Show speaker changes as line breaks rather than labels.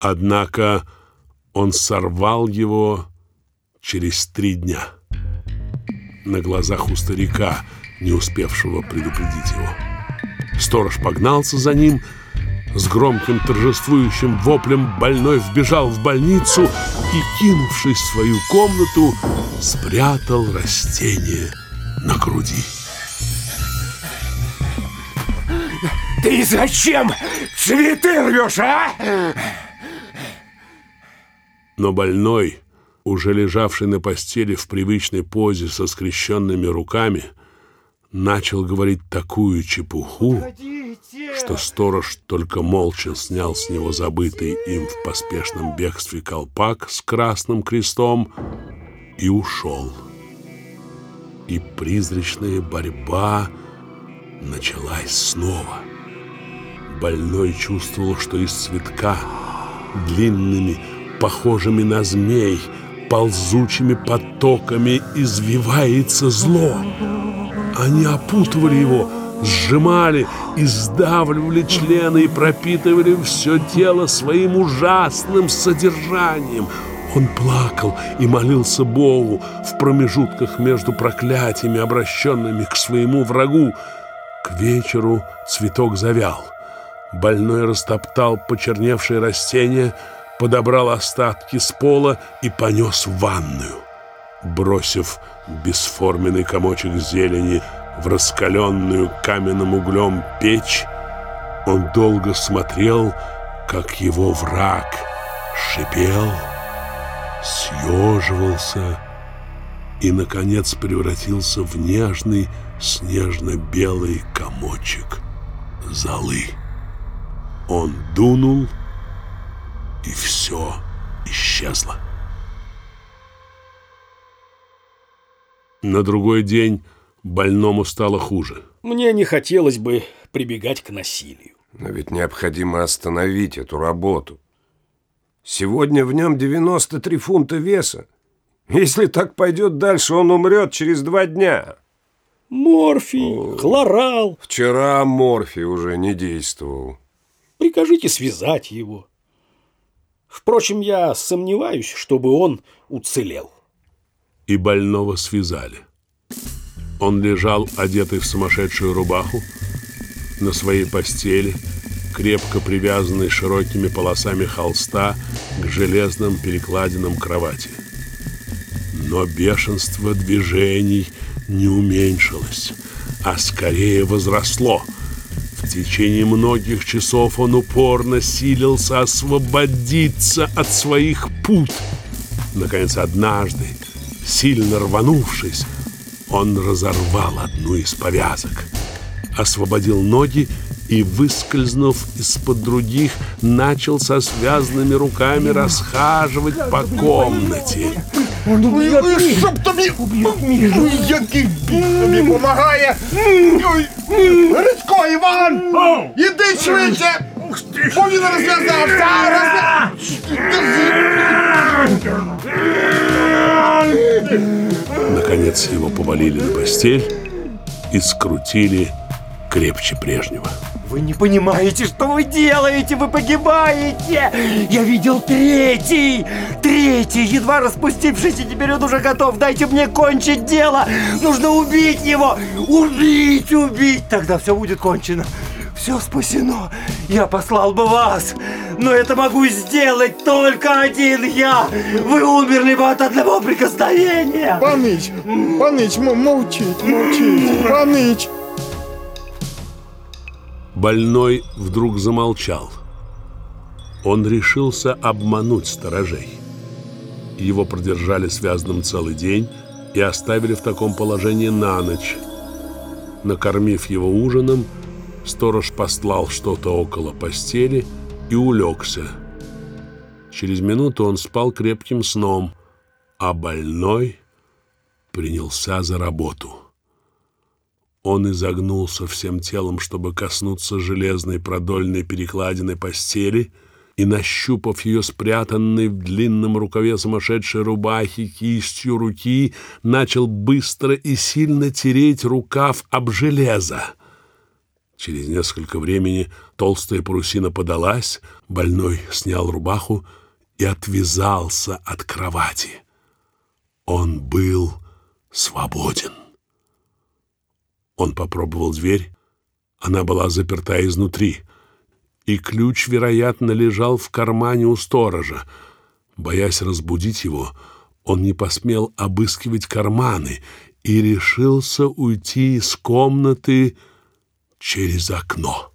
Однако он сорвал его через три дня на глазах у старика, не успевшего предупредить его. Сторож погнался за ним, с громким торжествующим воплем больной вбежал в больницу и, кинувшись в свою комнату, спрятал растение на груди.
Ты зачем цветы рвешь, а?
Но больной, уже лежавший на постели в привычной позе со скрещенными руками, начал говорить такую чепуху, что сторож только молча снял с него забытый им в поспешном бегстве колпак с красным крестом и ушел. И призрачная борьба началась снова. Больной чувствовал, что из цветка длинными, похожими на змей, ползучими потоками извивается зло. Они опутывали его, сжимали и сдавливали члены и пропитывали все тело своим ужасным содержанием. Он плакал и молился Богу в промежутках между проклятиями, обращенными к своему врагу. К вечеру цветок завял. Больной растоптал почерневшие растения, подобрал остатки с пола и понес в ванную. Бросив бесформенный комочек зелени в раскаленную каменным углем печь, он долго смотрел, как его враг шипел, съеживался и, наконец, превратился в нежный снежно-белый комочек золы. Он дунул, и все исчезло. На другой день больному стало хуже.
Мне не хотелось бы прибегать к насилию.
Но ведь необходимо остановить эту работу. Сегодня в нем 93 фунта веса. Если так пойдет дальше, он умрет через два дня.
Морфий, О, хлорал.
Вчера морфий уже не действовал.
Прикажите связать его. Впрочем, я сомневаюсь, чтобы он уцелел.
И больного связали. Он лежал, одетый в сумасшедшую рубаху, на своей постели, крепко привязанный широкими полосами холста к железным перекладинам кровати. Но бешенство движений не уменьшилось, а скорее возросло – в течение многих часов он упорно силился освободиться от своих пут. Наконец, однажды, сильно рванувшись, он разорвал одну из повязок, освободил ноги и, выскользнув из-под других, начал со связанными руками расхаживать по комнате.
Он убьет меня! Щоб тобі... Який тобі помагає! Грицько, Іван! Іди Швидше! Бо він розв'язався!
Наконец его повалили на постель и скрутили крепче прежнего.
Вы не понимаете, что вы делаете, вы погибаете! Я видел третий! Третий, едва распустившийся, теперь он уже готов. Дайте мне кончить дело! Нужно убить его! Убить, убить! Тогда все будет кончено. Все спасено. Я послал бы вас, но это могу сделать только один я. Вы умерли бы от одного прикосновения.
Паныч, Паныч, молчить, молчить, Паныч.
Больной вдруг замолчал. Он решился обмануть сторожей. Его продержали связанным целый день и оставили в таком положении на ночь. Накормив его ужином, сторож послал что-то около постели и улегся. Через минуту он спал крепким сном, а больной принялся за работу. Он изогнулся всем телом, чтобы коснуться железной продольной перекладины постели, и, нащупав ее спрятанной в длинном рукаве сумасшедшей рубахи кистью руки, начал быстро и сильно тереть рукав об железо. Через несколько времени толстая парусина подалась, больной снял рубаху и отвязался от кровати. Он был свободен. Он попробовал дверь. Она была заперта изнутри, и ключ, вероятно, лежал в кармане у сторожа. Боясь разбудить его, он не посмел обыскивать карманы и решился уйти из комнаты через окно.